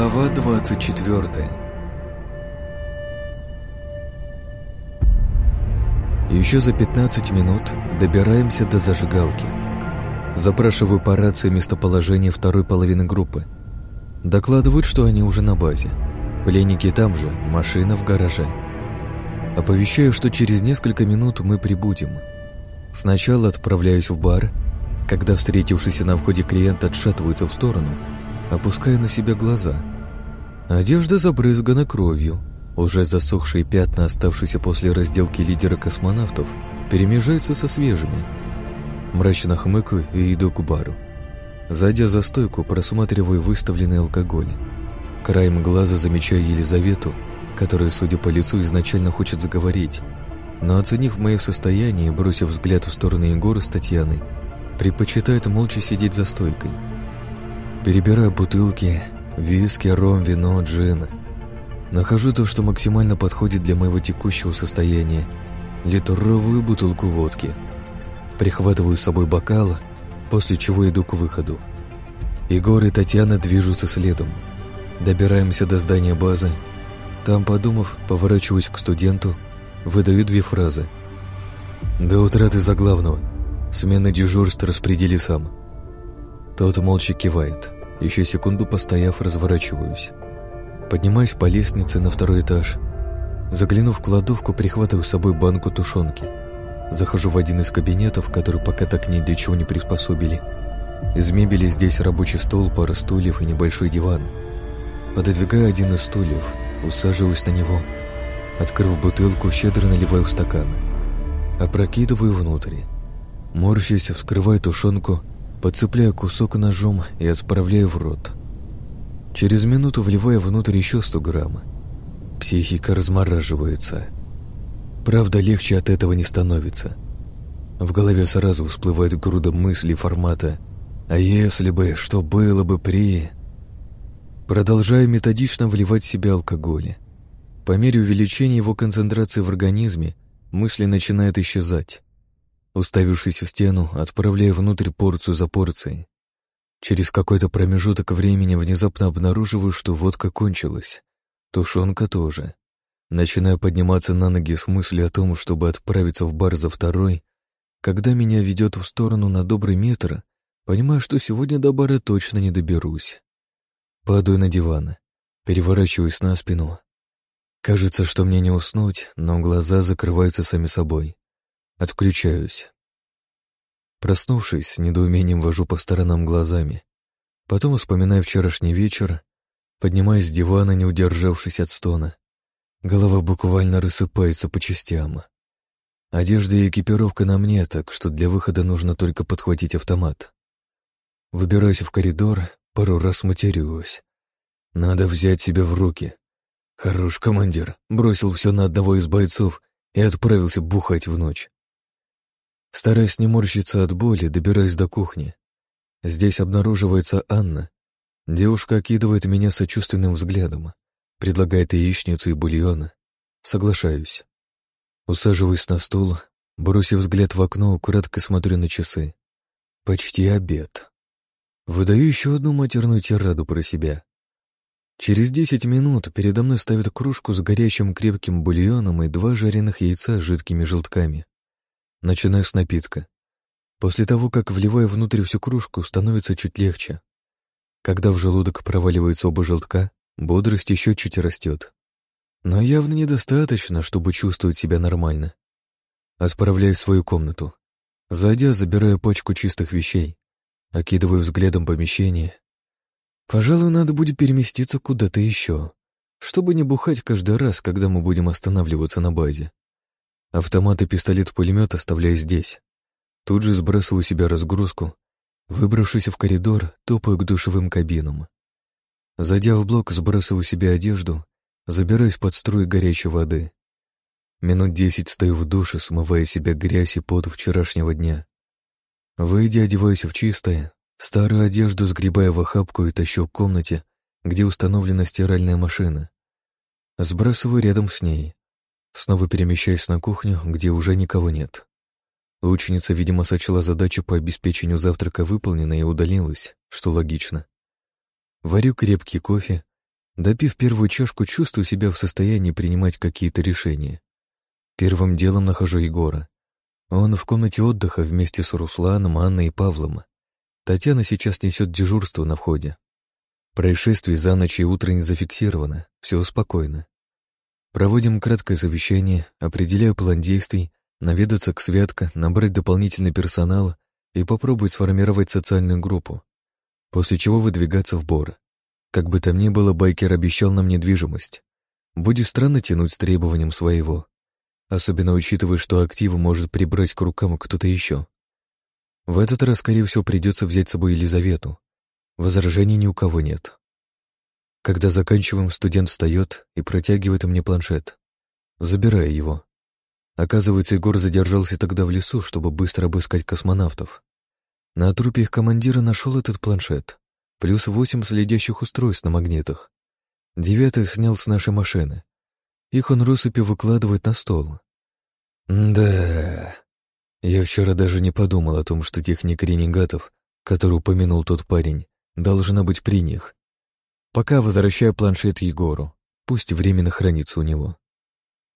Глава 24 Еще за 15 минут добираемся до зажигалки. Запрашиваю по рации местоположение второй половины группы. Докладывают, что они уже на базе. Пленники там же, машина в гараже. Оповещаю, что через несколько минут мы прибудем. Сначала отправляюсь в бар, когда встретившийся на входе клиент отшатывается в сторону – опуская на себя глаза. Одежда забрызгана кровью. Уже засохшие пятна, оставшиеся после разделки лидера космонавтов, перемежаются со свежими. Мрачно хмыкаю и иду к бару. Зайдя за стойку, просматриваю выставленный алкоголь. Краем глаза замечаю Елизавету, которая, судя по лицу, изначально хочет заговорить. Но оценив мое состояние бросив взгляд в сторону Егора с Татьяной, предпочитает молча сидеть за стойкой. Перебираю бутылки, виски, ром, вино, джин. Нахожу то, что максимально подходит для моего текущего состояния. Литровую бутылку водки. Прихватываю с собой бокал, после чего иду к выходу. Егор и Татьяна движутся следом. Добираемся до здания базы. Там, подумав, поворачиваюсь к студенту, выдаю две фразы. «До утраты за главного. Смена дежурства распредели сам». Тот молча кивает. Еще секунду постояв, разворачиваюсь. Поднимаюсь по лестнице на второй этаж. Заглянув в кладовку, прихватываю с собой банку тушенки. Захожу в один из кабинетов, который пока так ни для чего не приспособили. Из мебели здесь рабочий стол, пара стульев и небольшой диван. Пододвигаю один из стульев, усаживаюсь на него. Открыв бутылку, щедро наливаю в стакан. Опрокидываю внутрь. Морщусь, вскрываю тушенку Подцепляю кусок ножом и отправляю в рот. Через минуту вливаю внутрь еще 100 грамм. Психика размораживается. Правда, легче от этого не становится. В голове сразу всплывает груда мыслей формата «А если бы, что было бы при...» Продолжаю методично вливать в себя алкоголь. По мере увеличения его концентрации в организме мысли начинают исчезать. Уставившись в стену, отправляя внутрь порцию за порцией. Через какой-то промежуток времени внезапно обнаруживаю, что водка кончилась. Тушенка тоже. Начинаю подниматься на ноги с мыслью о том, чтобы отправиться в бар за второй. Когда меня ведет в сторону на добрый метр, понимаю, что сегодня до бара точно не доберусь. Падаю на диван, переворачиваюсь на спину. Кажется, что мне не уснуть, но глаза закрываются сами собой. Отключаюсь. Проснувшись, недоумением вожу по сторонам глазами. Потом вспоминаю вчерашний вечер, поднимаюсь с дивана, не удержавшись от стона. Голова буквально рассыпается по частям. Одежда и экипировка на мне, так что для выхода нужно только подхватить автомат. Выбираюсь в коридор, пару раз матерюсь. Надо взять себя в руки. Хорош командир, бросил все на одного из бойцов и отправился бухать в ночь. Стараясь не морщиться от боли, добираюсь до кухни. Здесь обнаруживается Анна. Девушка окидывает меня сочувственным взглядом, предлагает яичницу и бульон. Соглашаюсь. Усаживаюсь на стул, бросив взгляд в окно, кратко смотрю на часы. Почти обед. Выдаю еще одну матерную тираду про себя. Через десять минут передо мной ставят кружку с горячим крепким бульоном и два жареных яйца с жидкими желтками. Начинаю с напитка. После того, как вливаю внутрь всю кружку, становится чуть легче. Когда в желудок проваливается оба желтка, бодрость еще чуть растет. Но явно недостаточно, чтобы чувствовать себя нормально. Отправляюсь свою комнату. Зайдя, забираю пачку чистых вещей. Окидываю взглядом помещение. Пожалуй, надо будет переместиться куда-то еще, чтобы не бухать каждый раз, когда мы будем останавливаться на базе. Автомат и пистолет-пулемет оставляю здесь. Тут же сбрасываю себя разгрузку. Выбравшись в коридор, топаю к душевым кабинам. Зайдя в блок, сбрасываю себе одежду, забираюсь под струи горячей воды. Минут десять стою в душе, смывая себе грязь и пот вчерашнего дня. Выйдя, одеваюсь в чистое, старую одежду сгребая в охапку и тащу в комнате, где установлена стиральная машина. Сбрасываю рядом с ней. Снова перемещаясь на кухню, где уже никого нет. Лучница, видимо, сочла задачу по обеспечению завтрака выполненной и удалилась, что логично. Варю крепкий кофе Допив первую чашку, чувствую себя в состоянии принимать какие-то решения. Первым делом нахожу Егора. Он в комнате отдыха вместе с Русланом, Анной и Павлом. Татьяна сейчас несет дежурство на входе. Происшествий за ночь и утро не зафиксировано, все спокойно. Проводим краткое совещание, определяю план действий, наведаться к Святка, набрать дополнительный персонал и попробовать сформировать социальную группу, после чего выдвигаться в Бор. Как бы там ни было, байкер обещал нам недвижимость. Будет странно тянуть с требованием своего, особенно учитывая, что активы может прибрать к рукам кто-то еще. В этот раз, скорее всего, придется взять с собой Елизавету. Возражений ни у кого нет. Когда заканчиваем, студент встает и протягивает мне планшет. Забирая его. Оказывается, Егор задержался тогда в лесу, чтобы быстро обыскать космонавтов. На трупе их командира нашел этот планшет, плюс восемь следящих устройств на магнитах. Девятый снял с нашей машины. Их он россыпью выкладывает на стол. Да, я вчера даже не подумал о том, что техника ренегатов, которую упомянул тот парень, должна быть при них. Пока возвращаю планшет Егору, пусть временно хранится у него.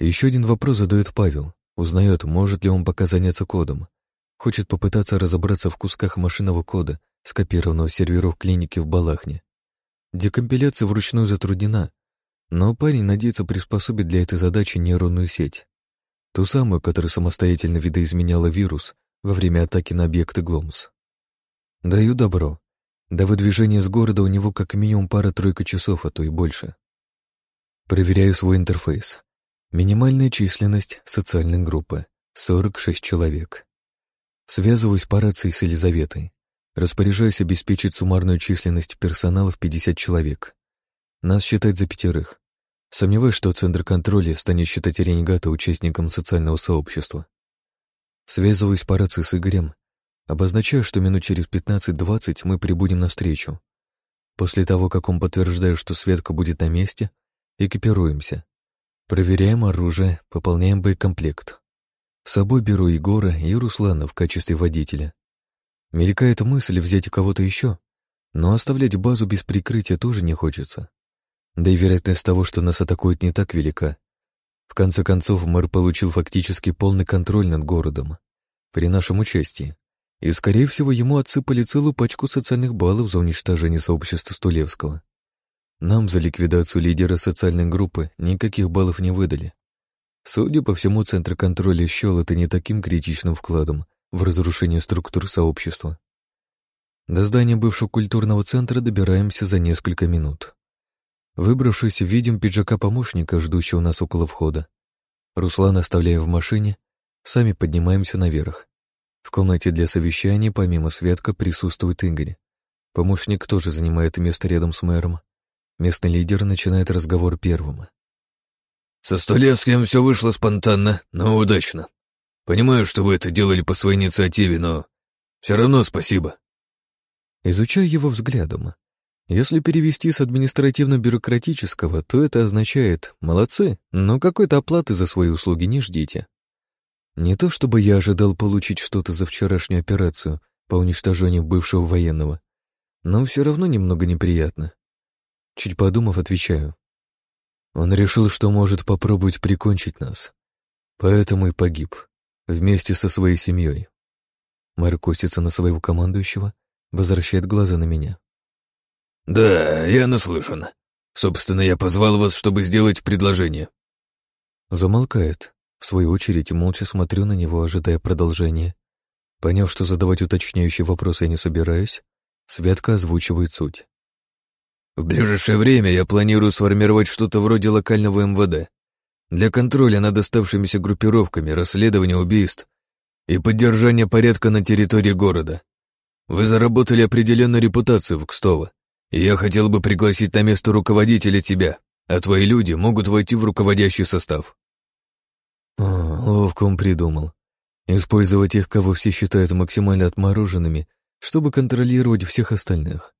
Еще один вопрос задает Павел. Узнает, может ли он пока заняться кодом. Хочет попытаться разобраться в кусках машинного кода, скопированного серверов клиники в Балахне. Декомпиляция вручную затруднена, но парень надеется приспособить для этой задачи нейронную сеть. Ту самую, которая самостоятельно видоизменяла вирус во время атаки на объекты Гломс. Даю добро. До выдвижения с города у него как минимум пара-тройка часов, а то и больше. Проверяю свой интерфейс. Минимальная численность социальной группы — 46 человек. Связываюсь по рации с Елизаветой. Распоряжаюсь обеспечить суммарную численность персонала в 50 человек. Нас считать за пятерых. Сомневаюсь, что Центр контроля станет считать ренегата участником социального сообщества. Связываюсь по рации с Игорем. Обозначаю, что минут через 15-20 мы прибудем навстречу. После того, как он подтверждает, что Светка будет на месте, экипируемся. Проверяем оружие, пополняем боекомплект. С собой беру Егора и Руслана в качестве водителя. Мелькает мысль взять кого-то еще, но оставлять базу без прикрытия тоже не хочется. Да и вероятность того, что нас атакуют, не так велика. В конце концов, мэр получил фактически полный контроль над городом при нашем участии, и, скорее всего, ему отсыпали целую пачку социальных баллов за уничтожение сообщества Стулевского. Нам за ликвидацию лидера социальной группы никаких баллов не выдали. Судя по всему, Центр контроля счел это не таким критичным вкладом в разрушение структур сообщества. До здания бывшего культурного центра добираемся за несколько минут. Выбравшись, видим пиджака помощника, ждущего нас около входа. Руслан оставляем в машине, сами поднимаемся наверх. В комнате для совещания, помимо Светка, присутствует Игорь. Помощник тоже занимает место рядом с мэром. Местный лидер начинает разговор первым. «Со Столевским все вышло спонтанно, но удачно. Понимаю, что вы это делали по своей инициативе, но все равно спасибо». Изучаю его взглядом. Если перевести с административно-бюрократического, то это означает «молодцы, но какой-то оплаты за свои услуги не ждите». Не то чтобы я ожидал получить что-то за вчерашнюю операцию по уничтожению бывшего военного, но все равно немного неприятно. Чуть подумав, отвечаю. Он решил, что может попробовать прикончить нас. Поэтому и погиб. Вместе со своей семьей. Мэр косится на своего командующего, возвращает глаза на меня. «Да, я наслышан. Собственно, я позвал вас, чтобы сделать предложение». Замолкает. В свою очередь, молча смотрю на него, ожидая продолжения. Поняв, что задавать уточняющие вопросы я не собираюсь, Светка озвучивает суть. В ближайшее время я планирую сформировать что-то вроде локального МВД для контроля над оставшимися группировками, расследования убийств и поддержания порядка на территории города. Вы заработали определенную репутацию в Кстово, и я хотел бы пригласить на место руководителя тебя, а твои люди могут войти в руководящий состав. О, ловко он придумал. Использовать тех, кого все считают максимально отмороженными, чтобы контролировать всех остальных.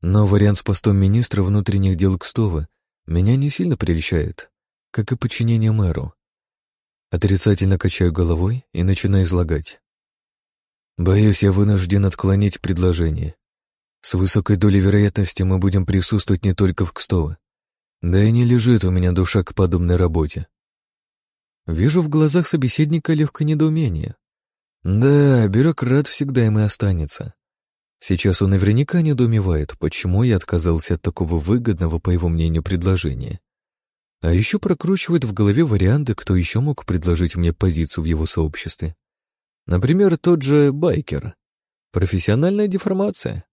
Но вариант с постом министра внутренних дел Кстова меня не сильно прельщает, как и подчинение мэру. Отрицательно качаю головой и начинаю излагать. Боюсь, я вынужден отклонить предложение. С высокой долей вероятности мы будем присутствовать не только в Кстово, Да и не лежит у меня душа к подобной работе. Вижу в глазах собеседника легкое недоумение. Да, бюрократ всегда им и останется. Сейчас он наверняка недоумевает, почему я отказался от такого выгодного, по его мнению, предложения. А еще прокручивает в голове варианты, кто еще мог предложить мне позицию в его сообществе. Например, тот же байкер. Профессиональная деформация.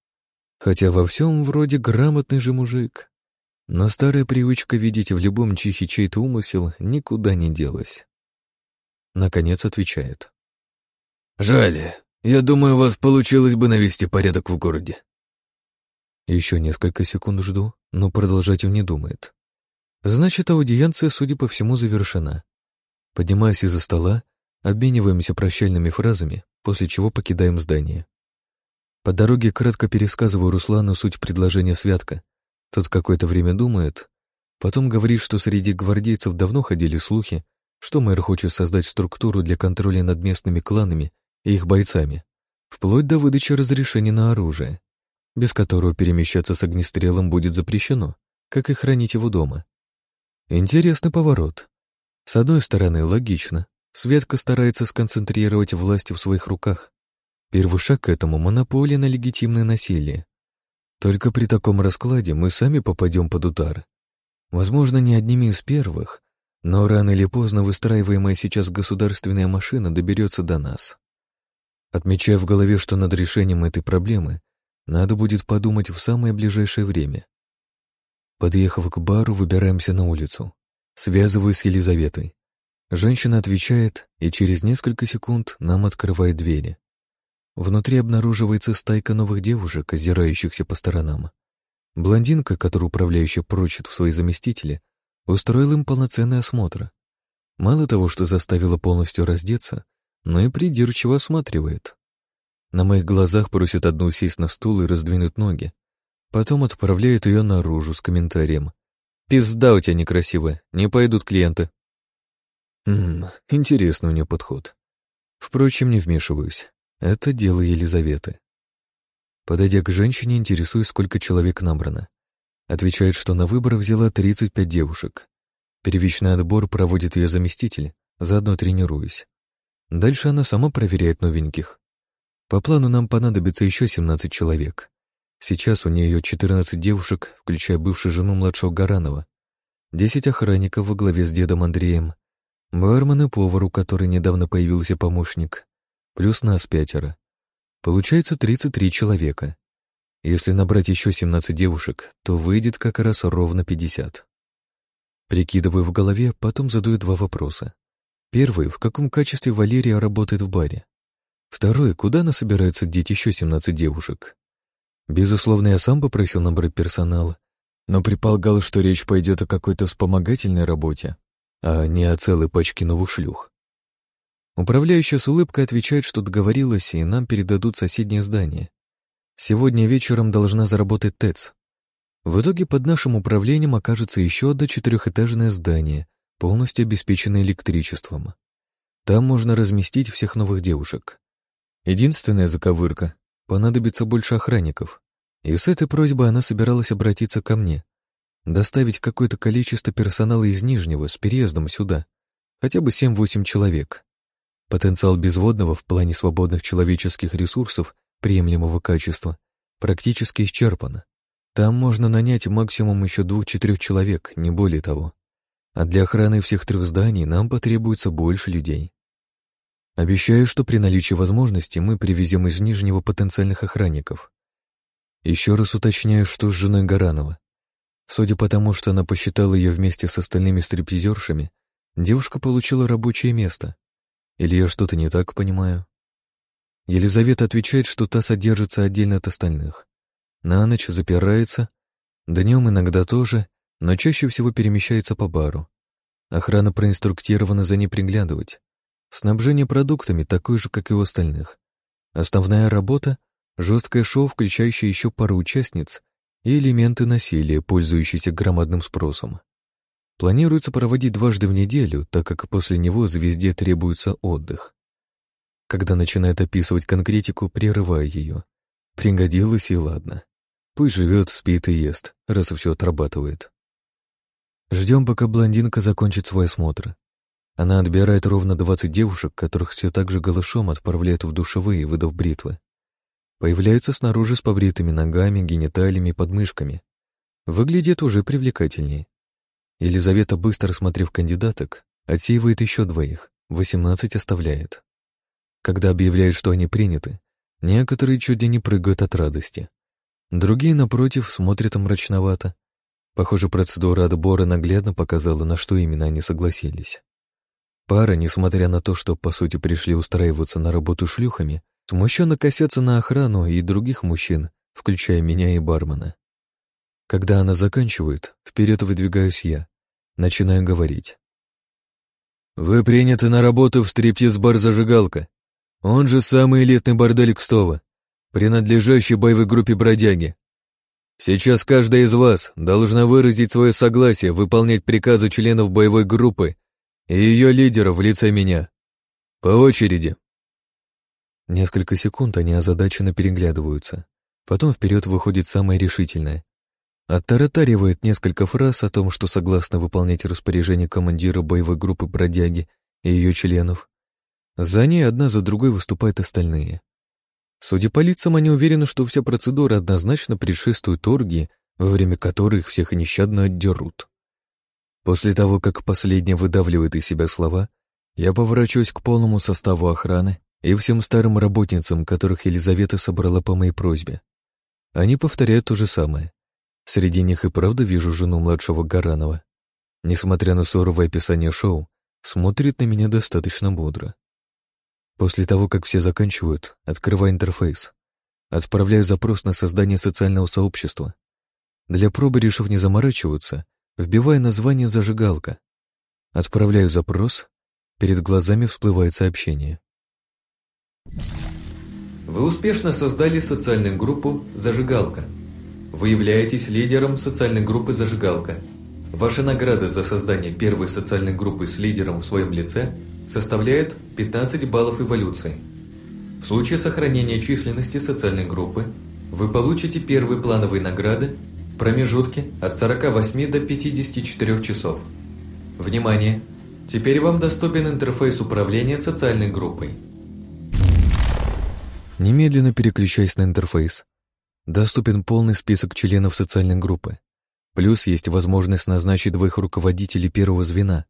Хотя во всем вроде грамотный же мужик. Но старая привычка видеть в любом чихе чей-то умысел никуда не делась. Наконец отвечает. «Жаль. Я думаю, у вас получилось бы навести порядок в городе». Еще несколько секунд жду, но продолжать он не думает. Значит, аудиенция, судя по всему, завершена. Поднимаясь из-за стола, обмениваемся прощальными фразами, после чего покидаем здание. По дороге кратко пересказываю Руслану суть предложения Святка, тот какое-то время думает, потом говорит, что среди гвардейцев давно ходили слухи, что мэр хочет создать структуру для контроля над местными кланами и их бойцами, вплоть до выдачи разрешения на оружие, без которого перемещаться с огнестрелом будет запрещено, как и хранить его дома. Интересный поворот. С одной стороны, логично. Светка старается сконцентрировать власть в своих руках. Первый шаг к этому — монополия на легитимное насилие. Только при таком раскладе мы сами попадем под удар. Возможно, не одними из первых, но рано или поздно выстраиваемая сейчас государственная машина доберется до нас. Отмечая в голове, что над решением этой проблемы надо будет подумать в самое ближайшее время. Подъехав к бару, выбираемся на улицу. Связываюсь с Елизаветой. Женщина отвечает, и через несколько секунд нам открывает двери. Внутри обнаруживается стайка новых девушек, озирающихся по сторонам. Блондинка, которую управляющая прочит в свои заместители, устроила им полноценный осмотр. Мало того, что заставила полностью раздеться, но и придирчиво осматривает. На моих глазах просит одну сесть на стул и раздвинуть ноги. Потом отправляет ее наружу с комментарием. «Пизда у тебя некрасивая, не пойдут клиенты». Хм, интересный у нее подход. Впрочем, не вмешиваюсь. Это дело Елизаветы. Подойдя к женщине, интересуюсь, сколько человек набрано. Отвечает, что на выбор взяла 35 девушек. Первичный отбор проводит ее заместитель, заодно тренируюсь. Дальше она сама проверяет новеньких. По плану нам понадобится еще 17 человек. Сейчас у нее 14 девушек, включая бывшую жену младшего Гаранова, 10 охранников во главе с дедом Андреем, бармен и повар, у которой недавно появился помощник, плюс нас пятеро. Получается 33 человека. Если набрать еще 17 девушек, то выйдет как раз ровно 50. Прикидываю в голове, потом задаю два вопроса. Первый, в каком качестве Валерия работает в баре? Второй, куда она собирается деть еще 17 девушек? Безусловно, я сам попросил набрать персонал, но предполагал, что речь пойдет о какой-то вспомогательной работе, а не о целой пачке новых шлюх. Управляющая с улыбкой отвечает, что договорилась, и нам передадут соседнее здание. Сегодня вечером должна заработать ТЭЦ. В итоге под нашим управлением окажется еще одно четырехэтажное здание, полностью обеспеченное электричеством. Там можно разместить всех новых девушек. Единственная заковырка — понадобится больше охранников. И с этой просьбой она собиралась обратиться ко мне. Доставить какое-то количество персонала из Нижнего с переездом сюда. Хотя бы 7-8 человек. Потенциал безводного в плане свободных человеческих ресурсов приемлемого качества практически исчерпан. Там можно нанять максимум еще двух-четырех человек, не более того. А для охраны всех трех зданий нам потребуется больше людей. Обещаю, что при наличии возможности мы привезем из Нижнего потенциальных охранников. Еще раз уточняю, что с женой Гаранова. Судя по тому, что она посчитала ее вместе с остальными стриптизершами, девушка получила рабочее место. Или я что-то не так понимаю? Елизавета отвечает, что та содержится отдельно от остальных. На ночь запирается, днем иногда тоже, но чаще всего перемещается по бару. Охрана проинструктирована за ней приглядывать. Снабжение продуктами такое же, как и у остальных. Основная работа — жесткое шоу, включающее еще пару участниц и элементы насилия, пользующиеся громадным спросом. Планируется проводить дважды в неделю, так как после него звезде требуется отдых. Когда начинает описывать конкретику, прерывая ее. Пригодилось и ладно. Пусть живет, спит и ест, раз все отрабатывает. Ждем, пока блондинка закончит свой осмотр. Она отбирает ровно 20 девушек, которых все так же голышом отправляет в душевые, выдав бритвы. Появляются снаружи с побритыми ногами, гениталиями, подмышками. Выглядит уже привлекательнее. Елизавета, быстро осмотрев кандидаток, отсеивает еще двоих, 18 оставляет. Когда объявляют, что они приняты, некоторые чуть не прыгают от радости. Другие, напротив, смотрят мрачновато. Похоже, процедура отбора наглядно показала, на что именно они согласились. Пара, несмотря на то, что, по сути, пришли устраиваться на работу шлюхами, смущенно косятся на охрану и других мужчин, включая меня и бармена. Когда она заканчивает, вперед выдвигаюсь я. Начинаю говорить. «Вы приняты на работу в стриптиз-бар «Зажигалка». Он же самый элитный бордель Кстова, принадлежащий боевой группе «Бродяги». Сейчас каждая из вас должна выразить свое согласие выполнять приказы членов боевой группы и ее лидера в лице меня. По очереди. Несколько секунд они озадаченно переглядываются. Потом вперед выходит самое решительное. Оттаратаривает несколько фраз о том, что согласно выполнять распоряжение командира боевой группы бродяги и ее членов. За ней одна за другой выступают остальные. Судя по лицам, они уверены, что вся процедура однозначно предшествует оргии, во время которой их всех нещадно отдерут. После того, как последний выдавливает из себя слова, я поворачиваюсь к полному составу охраны и всем старым работницам, которых Елизавета собрала по моей просьбе. Они повторяют то же самое. Среди них и правда вижу жену младшего Гаранова. Несмотря на суровое описание шоу, смотрит на меня достаточно бодро. После того, как все заканчивают, открываю интерфейс. Отправляю запрос на создание социального сообщества. Для пробы, решив не заморачиваться, вбиваю название «Зажигалка». Отправляю запрос, перед глазами всплывает сообщение. Вы успешно создали социальную группу «Зажигалка». Вы являетесь лидером социальной группы «Зажигалка». Ваша награда за создание первой социальной группы с лидером в своем лице составляет 15 баллов эволюции. В случае сохранения численности социальной группы вы получите первые плановые награды в промежутке от 48 до 54 часов. Внимание! Теперь вам доступен интерфейс управления социальной группой. Немедленно переключаясь на интерфейс, Доступен полный список членов социальной группы. Плюс есть возможность назначить двоих руководителей первого звена.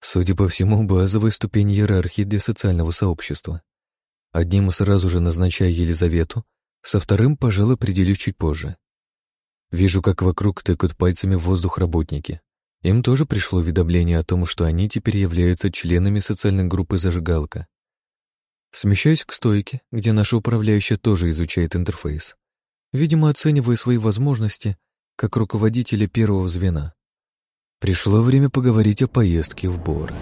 Судя по всему, базовая ступень иерархии для социального сообщества. Одним сразу же назначаю Елизавету, со вторым, пожалуй, определю чуть позже. Вижу, как вокруг тыкают пальцами в воздух работники. Им тоже пришло уведомление о том, что они теперь являются членами социальной группы «Зажигалка». Смещаюсь к стойке, где наша управляющая тоже изучает интерфейс видимо, оценивая свои возможности как руководителя первого звена. Пришло время поговорить о поездке в Бора.